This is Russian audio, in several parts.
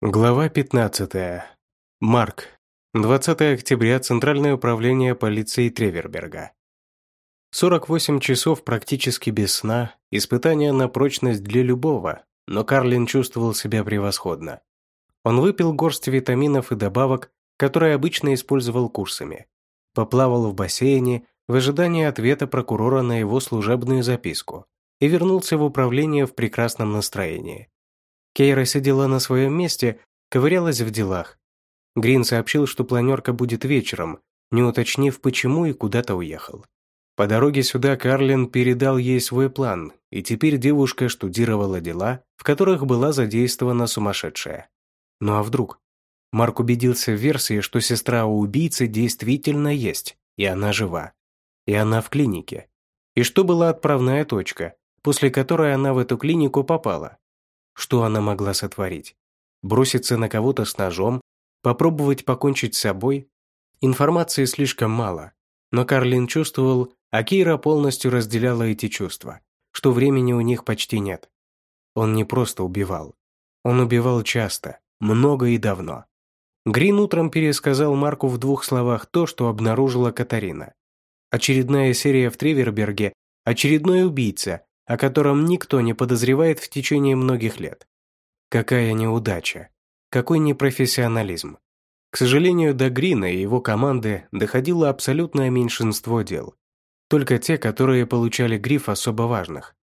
Глава 15. Марк. 20 октября. Центральное управление полиции Треверберга. 48 часов практически без сна, испытание на прочность для любого, но Карлин чувствовал себя превосходно. Он выпил горсть витаминов и добавок, которые обычно использовал курсами. Поплавал в бассейне в ожидании ответа прокурора на его служебную записку и вернулся в управление в прекрасном настроении. Кейра сидела на своем месте, ковырялась в делах. Грин сообщил, что планерка будет вечером, не уточнив, почему и куда-то уехал. По дороге сюда Карлин передал ей свой план, и теперь девушка штудировала дела, в которых была задействована сумасшедшая. Ну а вдруг? Марк убедился в версии, что сестра у убийцы действительно есть, и она жива. И она в клинике. И что была отправная точка, после которой она в эту клинику попала. Что она могла сотворить? Броситься на кого-то с ножом? Попробовать покончить с собой? Информации слишком мало, но Карлин чувствовал, а Кира полностью разделяла эти чувства, что времени у них почти нет. Он не просто убивал. Он убивал часто, много и давно. Грин утром пересказал Марку в двух словах то, что обнаружила Катарина. Очередная серия в Треверберге, очередной убийца, о котором никто не подозревает в течение многих лет. Какая неудача. Какой непрофессионализм. К сожалению, до Грина и его команды доходило абсолютное меньшинство дел. Только те, которые получали гриф особо важных.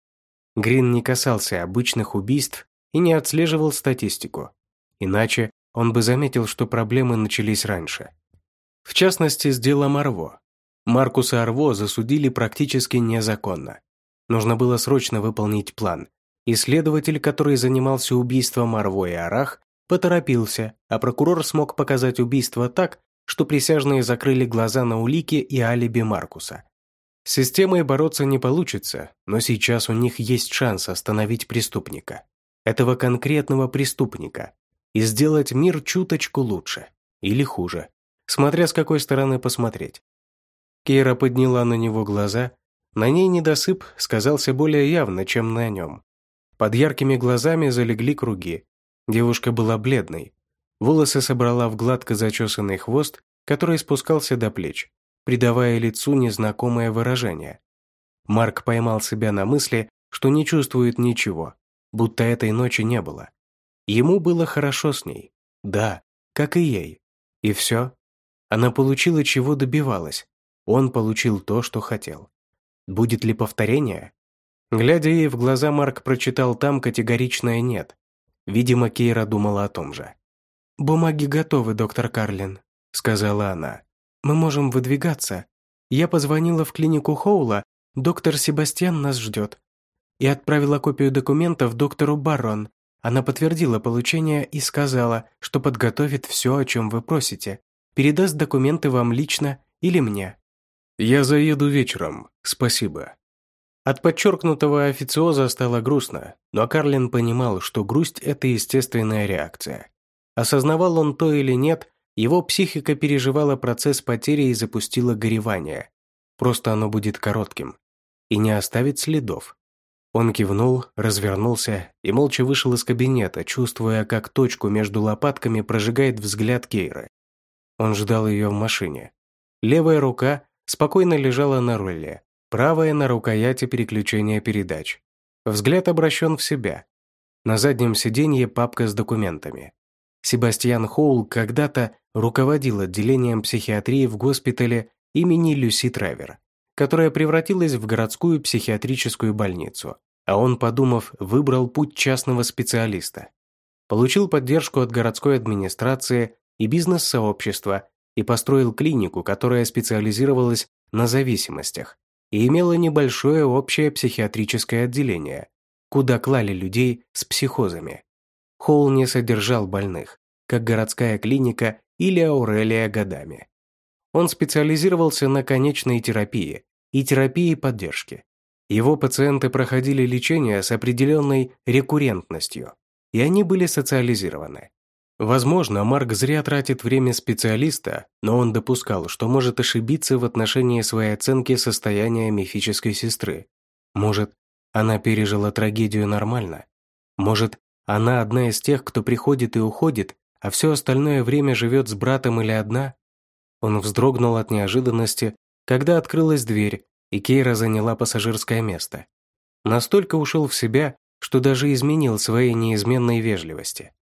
Грин не касался обычных убийств и не отслеживал статистику. Иначе он бы заметил, что проблемы начались раньше. В частности, с делом Арво. Маркуса Арво засудили практически незаконно. Нужно было срочно выполнить план. Исследователь, который занимался убийством Арво и Арах, поторопился, а прокурор смог показать убийство так, что присяжные закрыли глаза на улики и алиби Маркуса. С системой бороться не получится, но сейчас у них есть шанс остановить преступника. Этого конкретного преступника. И сделать мир чуточку лучше. Или хуже. Смотря с какой стороны посмотреть. Кейра подняла на него глаза на ней недосып сказался более явно, чем на нем. Под яркими глазами залегли круги. Девушка была бледной. Волосы собрала в гладко зачесанный хвост, который спускался до плеч, придавая лицу незнакомое выражение. Марк поймал себя на мысли, что не чувствует ничего, будто этой ночи не было. Ему было хорошо с ней. Да, как и ей. И все. Она получила, чего добивалась. Он получил то, что хотел. Будет ли повторение? Глядя ей в глаза, Марк прочитал там категоричное «нет». Видимо, Кейра думала о том же. «Бумаги готовы, доктор Карлин», — сказала она. «Мы можем выдвигаться. Я позвонила в клинику Хоула, доктор Себастьян нас ждет. И отправила копию документов доктору Баррон. Она подтвердила получение и сказала, что подготовит все, о чем вы просите. Передаст документы вам лично или мне. «Я заеду вечером, спасибо». От подчеркнутого официоза стало грустно, но Карлин понимал, что грусть – это естественная реакция. Осознавал он то или нет, его психика переживала процесс потери и запустила горевание. Просто оно будет коротким. И не оставит следов. Он кивнул, развернулся и молча вышел из кабинета, чувствуя, как точку между лопатками прожигает взгляд Кейры. Он ждал ее в машине. Левая рука спокойно лежала на руле, правая на рукояти переключения передач. Взгляд обращен в себя. На заднем сиденье папка с документами. Себастьян Хоул когда-то руководил отделением психиатрии в госпитале имени Люси Тревер, которая превратилась в городскую психиатрическую больницу, а он, подумав, выбрал путь частного специалиста. Получил поддержку от городской администрации и бизнес-сообщества и построил клинику, которая специализировалась на зависимостях и имела небольшое общее психиатрическое отделение, куда клали людей с психозами. Холл не содержал больных, как городская клиника или Аурелия годами. Он специализировался на конечной терапии и терапии поддержки. Его пациенты проходили лечение с определенной рекуррентностью, и они были социализированы. Возможно, Марк зря тратит время специалиста, но он допускал, что может ошибиться в отношении своей оценки состояния мифической сестры. Может, она пережила трагедию нормально? Может, Она одна из тех, кто приходит и уходит, а все остальное время живет с братом или одна? Он вздрогнул от неожиданности, когда открылась дверь, и Кейра заняла пассажирское место. Настолько ушел в себя, что даже изменил своей неизменной вежливости.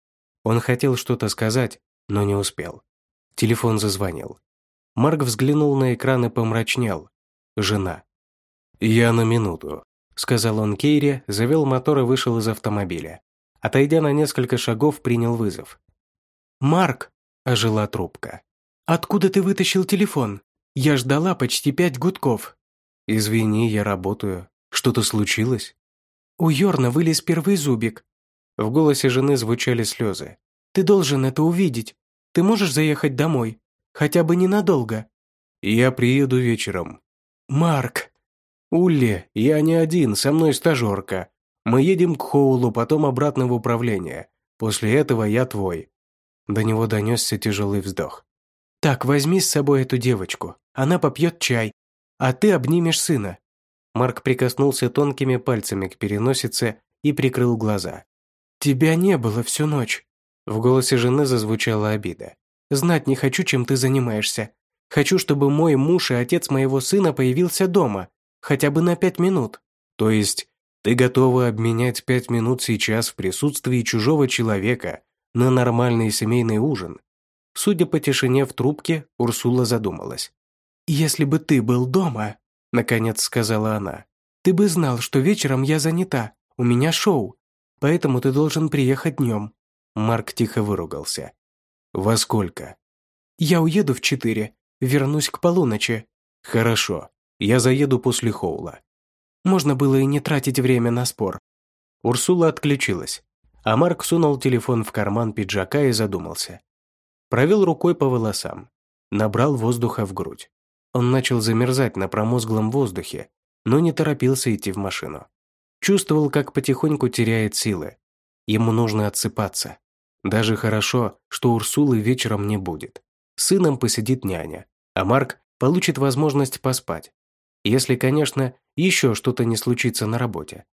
Он хотел что-то сказать, но не успел. Телефон зазвонил. Марк взглянул на экран и помрачнел. Жена. «Я на минуту», — сказал он Кейре, завел мотор и вышел из автомобиля. Отойдя на несколько шагов, принял вызов. «Марк!» – ожила трубка. «Откуда ты вытащил телефон? Я ждала почти пять гудков». «Извини, я работаю. Что-то случилось?» У Йорна вылез первый зубик. В голосе жены звучали слезы. «Ты должен это увидеть. Ты можешь заехать домой? Хотя бы ненадолго». «Я приеду вечером». «Марк!» «Улли, я не один, со мной стажерка. Мы едем к Хоулу, потом обратно в управление. После этого я твой». До него донесся тяжелый вздох. «Так, возьми с собой эту девочку. Она попьет чай, а ты обнимешь сына». Марк прикоснулся тонкими пальцами к переносице и прикрыл глаза. «Тебя не было всю ночь». В голосе жены зазвучала обида. «Знать не хочу, чем ты занимаешься. Хочу, чтобы мой муж и отец моего сына появился дома, хотя бы на пять минут». «То есть ты готова обменять пять минут сейчас в присутствии чужого человека на нормальный семейный ужин. Судя по тишине в трубке, Урсула задумалась. «Если бы ты был дома», — наконец сказала она, «ты бы знал, что вечером я занята, у меня шоу, поэтому ты должен приехать днем». Марк тихо выругался. «Во сколько?» «Я уеду в четыре, вернусь к полуночи». «Хорошо, я заеду после Хоула. Можно было и не тратить время на спор. Урсула отключилась, а Марк сунул телефон в карман пиджака и задумался. Провел рукой по волосам, набрал воздуха в грудь. Он начал замерзать на промозглом воздухе, но не торопился идти в машину. Чувствовал, как потихоньку теряет силы. Ему нужно отсыпаться. Даже хорошо, что Урсулы вечером не будет. С сыном посидит няня, а Марк получит возможность поспать. Если, конечно, еще что-то не случится на работе.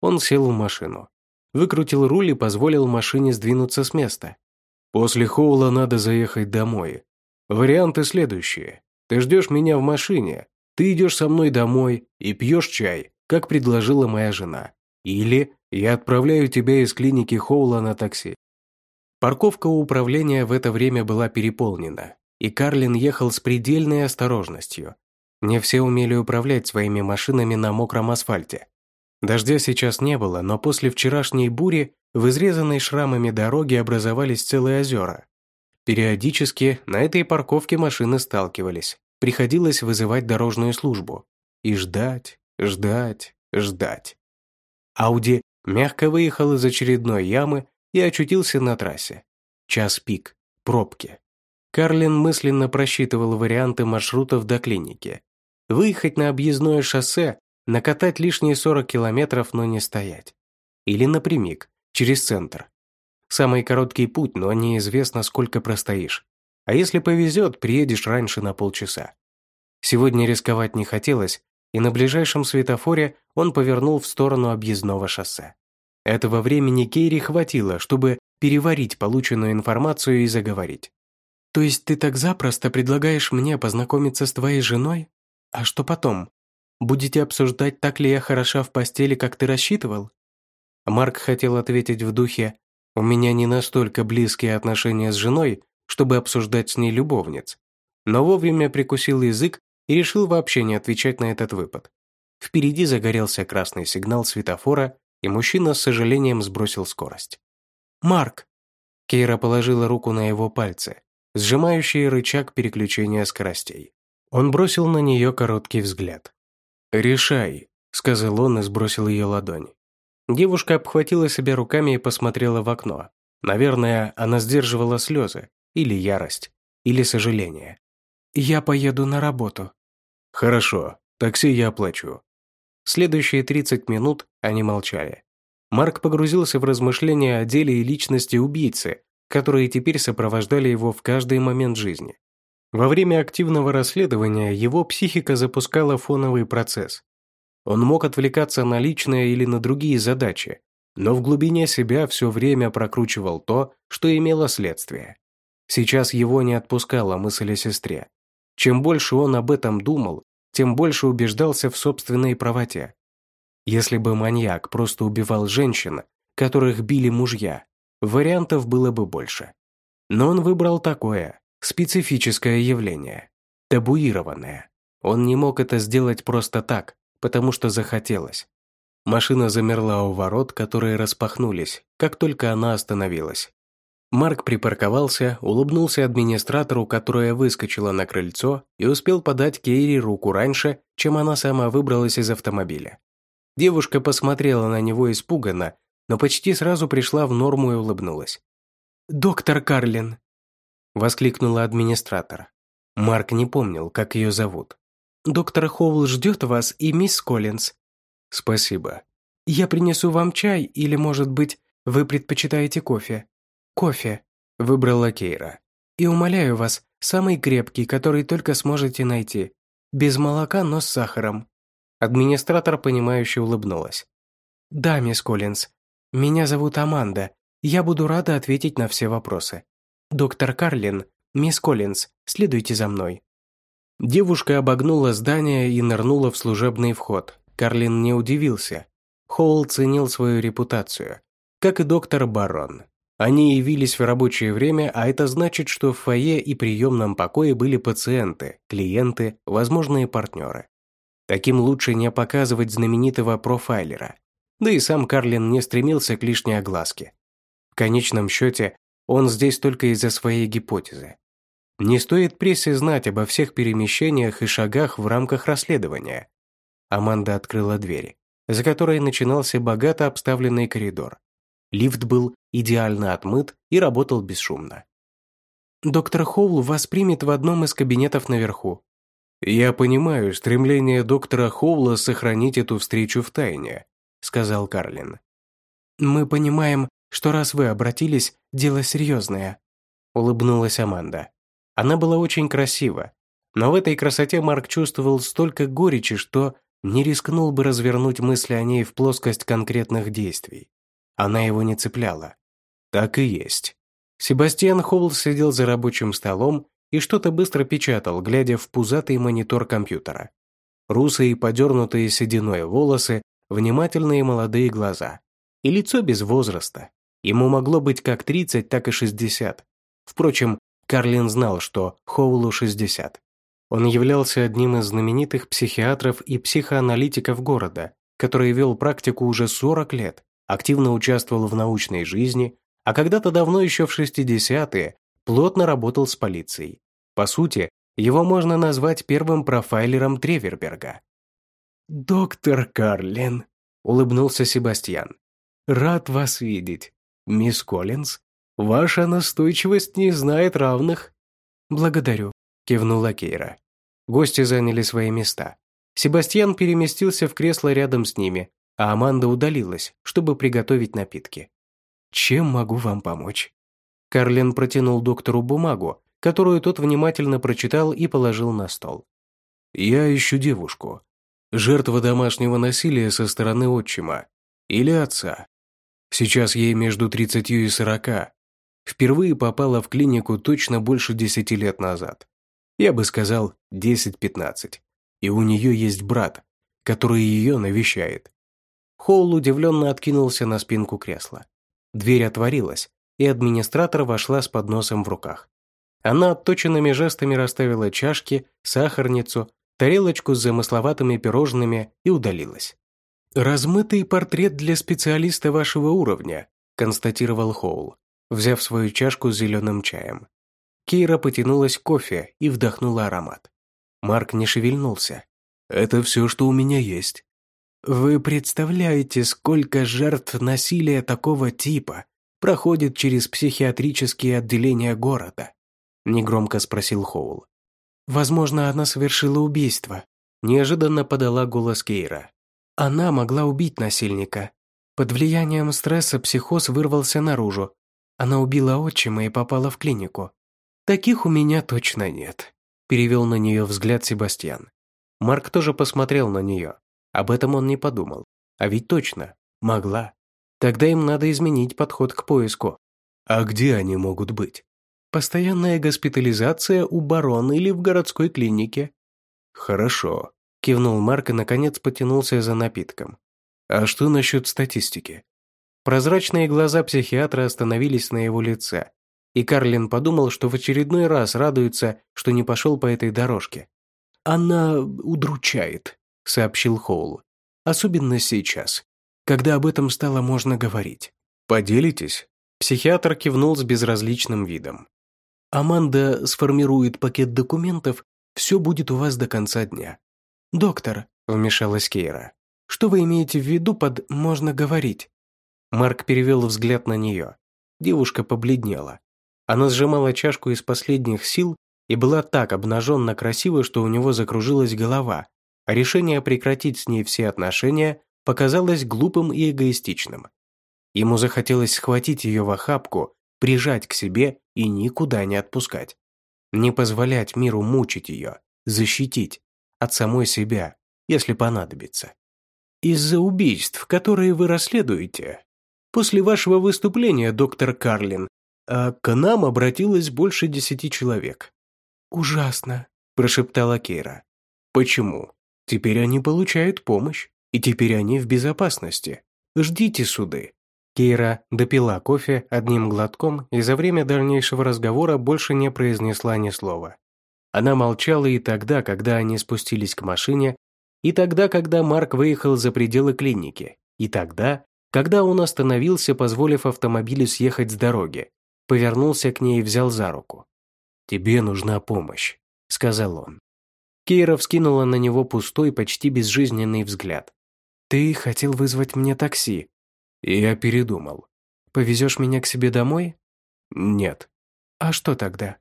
Он сел в машину, выкрутил руль и позволил машине сдвинуться с места. После Хоула надо заехать домой. Варианты следующие. Ты ждешь меня в машине, ты идешь со мной домой и пьешь чай, как предложила моя жена. Или я отправляю тебя из клиники Хоула на такси. Парковка у управления в это время была переполнена, и Карлин ехал с предельной осторожностью, не все умели управлять своими машинами на мокром асфальте. Дождя сейчас не было, но после вчерашней бури в изрезанной шрамами дороге образовались целые озера. Периодически на этой парковке машины сталкивались. Приходилось вызывать дорожную службу. И ждать, ждать, ждать. Ауди мягко выехал из очередной ямы и очутился на трассе. Час пик, пробки. Карлин мысленно просчитывал варианты маршрутов до клиники. Выехать на объездное шоссе, накатать лишние 40 километров, но не стоять. Или напрямик, через центр. Самый короткий путь, но неизвестно, сколько простоишь. А если повезет, приедешь раньше на полчаса. Сегодня рисковать не хотелось, и на ближайшем светофоре он повернул в сторону объездного шоссе. Этого времени Кейри хватило, чтобы переварить полученную информацию и заговорить. «То есть ты так запросто предлагаешь мне познакомиться с твоей женой?» А что потом? Будете обсуждать, так ли я хороша в постели, как ты рассчитывал? Марк хотел ответить в духе «У меня не настолько близкие отношения с женой, чтобы обсуждать с ней любовниц». Но вовремя прикусил язык и решил вообще не отвечать на этот выпад. Впереди загорелся красный сигнал светофора, и мужчина с сожалением сбросил скорость. «Марк!» Кейра положила руку на его пальцы, сжимающие рычаг переключения скоростей. Он бросил на нее короткий взгляд. «Решай», — сказал он и сбросил ее ладонь. Девушка обхватила себя руками и посмотрела в окно. Наверное, она сдерживала слезы, или ярость, или сожаление. «Я поеду на работу». «Хорошо, такси я оплачу». Следующие 30 минут они молчали. Марк погрузился в размышления о деле и личности убийцы, которые теперь сопровождали его в каждый момент жизни. Во время активного расследования его психика запускала фоновый процесс. Он мог отвлекаться на личное или на другие задачи, но в глубине себя все время прокручивал то, что имело следствие. Сейчас его не отпускала мысль о сестре. Чем больше он об этом думал, тем больше убеждался в собственной правоте. Если бы маньяк просто убивал женщин, которых били мужья, вариантов было бы больше. Но он выбрал такое, специфическое явление, табуированное. Он не мог это сделать просто так, потому что захотелось. Машина замерла у ворот, которые распахнулись, как только она остановилась. Марк припарковался, улыбнулся администратору, которая выскочила на крыльцо, и успел подать Кейри руку раньше, чем она сама выбралась из автомобиля. Девушка посмотрела на него испуганно, но почти сразу пришла в норму и улыбнулась. «Доктор Карлин!» – воскликнула администратор. Марк не помнил, как ее зовут. «Доктор Хоул ждет вас и мисс Коллинз». «Спасибо». «Я принесу вам чай, или, может быть, вы предпочитаете кофе?» «Кофе», – выбрала Кейра. «И умоляю вас, самый крепкий, который только сможете найти. Без молока, но с сахаром». Администратор, понимающе улыбнулась. «Да, мисс Коллинз. Меня зовут Аманда. Я буду рада ответить на все вопросы. Доктор Карлин, мисс Коллинз, следуйте за мной». Девушка обогнула здание и нырнула в служебный вход. Карлин не удивился. Хоул ценил свою репутацию, как и доктор Барон. Они явились в рабочее время, а это значит, что в фойе и приемном покое были пациенты, клиенты, возможные партнеры. Таким лучше не показывать знаменитого профайлера. Да и сам Карлин не стремился к лишней огласке. В конечном счете, он здесь только из-за своей гипотезы. Не стоит прессе знать обо всех перемещениях и шагах в рамках расследования. Аманда открыла дверь, за которой начинался богато обставленный коридор. Лифт был идеально отмыт и работал бесшумно. «Доктор Хоул вас примет в одном из кабинетов наверху». «Я понимаю стремление доктора Хоула сохранить эту встречу в тайне», сказал Карлин. «Мы понимаем, что раз вы обратились, дело серьезное», улыбнулась Аманда. Она была очень красива, но в этой красоте Марк чувствовал столько горечи, что не рискнул бы развернуть мысли о ней в плоскость конкретных действий. Она его не цепляла. Так и есть. Себастьян Холл сидел за рабочим столом и что-то быстро печатал, глядя в пузатый монитор компьютера. Русые подернутые сединой волосы, внимательные молодые глаза. И лицо без возраста. Ему могло быть как 30, так и 60. Впрочем, Карлин знал, что Хоулу 60. Он являлся одним из знаменитых психиатров и психоаналитиков города, который вел практику уже 40 лет активно участвовал в научной жизни, а когда-то давно еще в 60-е плотно работал с полицией. По сути, его можно назвать первым профайлером Треверберга. «Доктор Карлин», — улыбнулся Себастьян. «Рад вас видеть. Мисс Коллинз, ваша настойчивость не знает равных». «Благодарю», — кивнула Кейра. Гости заняли свои места. Себастьян переместился в кресло рядом с ними, а Аманда удалилась, чтобы приготовить напитки. «Чем могу вам помочь?» Карлин протянул доктору бумагу, которую тот внимательно прочитал и положил на стол. «Я ищу девушку. Жертва домашнего насилия со стороны отчима. Или отца. Сейчас ей между тридцатью и сорока. Впервые попала в клинику точно больше десяти лет назад. Я бы сказал, десять-пятнадцать. И у нее есть брат, который ее навещает. Хоул удивленно откинулся на спинку кресла. Дверь отворилась, и администратор вошла с подносом в руках. Она отточенными жестами расставила чашки, сахарницу, тарелочку с замысловатыми пирожными и удалилась. «Размытый портрет для специалиста вашего уровня», констатировал Хоул, взяв свою чашку с зеленым чаем. Кейра потянулась к кофе и вдохнула аромат. Марк не шевельнулся. «Это все, что у меня есть», вы представляете, сколько жертв насилия такого типа проходит через психиатрические отделения города? Негромко спросил Хоул. Возможно, она совершила убийство. Неожиданно подала голос Кейра. Она могла убить насильника. Под влиянием стресса психоз вырвался наружу. Она убила отчима и попала в клинику. Таких у меня точно нет. Перевел на нее взгляд Себастьян. Марк тоже посмотрел на нее. Об этом он не подумал. А ведь точно, могла. Тогда им надо изменить подход к поиску. А где они могут быть? Постоянная госпитализация у барона или в городской клинике. Хорошо, кивнул Марк и наконец потянулся за напитком. А что насчет статистики? Прозрачные глаза психиатра остановились на его лице, и Карлин подумал, что в очередной раз радуется, что не пошел по этой дорожке. «Она удручает», — сообщил Хоул. «Особенно сейчас, когда об этом стало можно говорить». «Поделитесь?» Психиатр кивнул с безразличным видом. «Аманда сформирует пакет документов, все будет у вас до конца дня». «Доктор», — вмешалась Кейра, — «что вы имеете в виду под «можно говорить»?» Марк перевел взгляд на нее. Девушка побледнела. Она сжимала чашку из последних сил и была так обнаженно красива, что у него закружилась голова, решение прекратить с ней все отношения показалось глупым и эгоистичным. Ему захотелось схватить ее в охапку, прижать к себе и никуда не отпускать. Не позволять миру мучить ее, защитить от самой себя, если понадобится. Из-за убийств, которые вы расследуете, после вашего выступления, доктор Карлин, а к нам обратилось больше десяти человек. «Ужасно», – прошептала Кейра. «Почему? Теперь они получают помощь, и теперь они в безопасности. Ждите суды». Кейра допила кофе одним глотком и за время дальнейшего разговора больше не произнесла ни слова. Она молчала и тогда, когда они спустились к машине, и тогда, когда Марк выехал за пределы клиники, и тогда, когда он остановился, позволив автомобилю съехать с дороги, повернулся к ней и взял за руку. «Тебе нужна помощь», — сказал он. Кейра вскинула на него пустой, почти безжизненный взгляд. «Ты хотел вызвать мне такси?» «Я передумал. Повезешь меня к себе домой?» «Нет». «А что тогда?»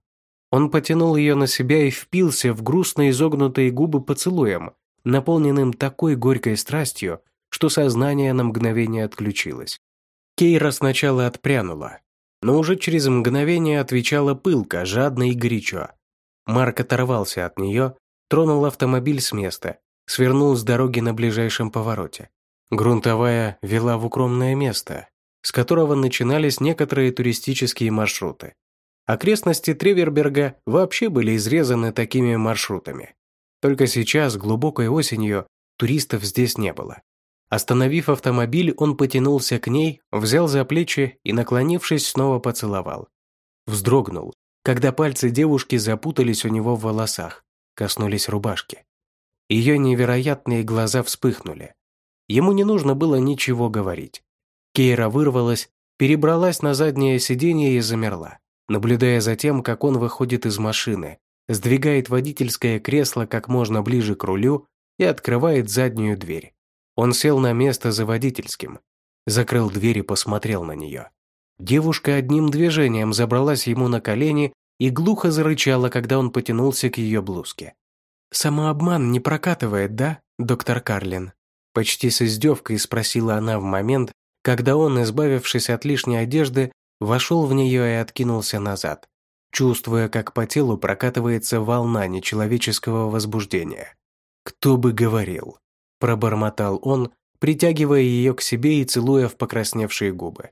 Он потянул ее на себя и впился в грустно изогнутые губы поцелуем, наполненным такой горькой страстью, что сознание на мгновение отключилось. Кейра сначала отпрянула, но уже через мгновение отвечала пылко, жадно и горячо. Марк оторвался от нее, тронул автомобиль с места, свернул с дороги на ближайшем повороте. Грунтовая вела в укромное место, с которого начинались некоторые туристические маршруты. Окрестности Треверберга вообще были изрезаны такими маршрутами. Только сейчас, глубокой осенью, туристов здесь не было. Остановив автомобиль, он потянулся к ней, взял за плечи и, наклонившись, снова поцеловал. Вздрогнул, когда пальцы девушки запутались у него в волосах, коснулись рубашки. Ее невероятные глаза вспыхнули. Ему не нужно было ничего говорить. Кейра вырвалась, перебралась на заднее сиденье и замерла, наблюдая за тем, как он выходит из машины, сдвигает водительское кресло как можно ближе к рулю и открывает заднюю дверь. Он сел на место за водительским, закрыл дверь и посмотрел на нее. Девушка одним движением забралась ему на колени и глухо зарычала, когда он потянулся к ее блузке. «Самообман не прокатывает, да, доктор Карлин?» Почти с издевкой спросила она в момент, когда он, избавившись от лишней одежды, вошел в нее и откинулся назад, чувствуя, как по телу прокатывается волна нечеловеческого возбуждения. Кто бы говорил, Пробормотал он, притягивая ее к себе и целуя в покрасневшие губы.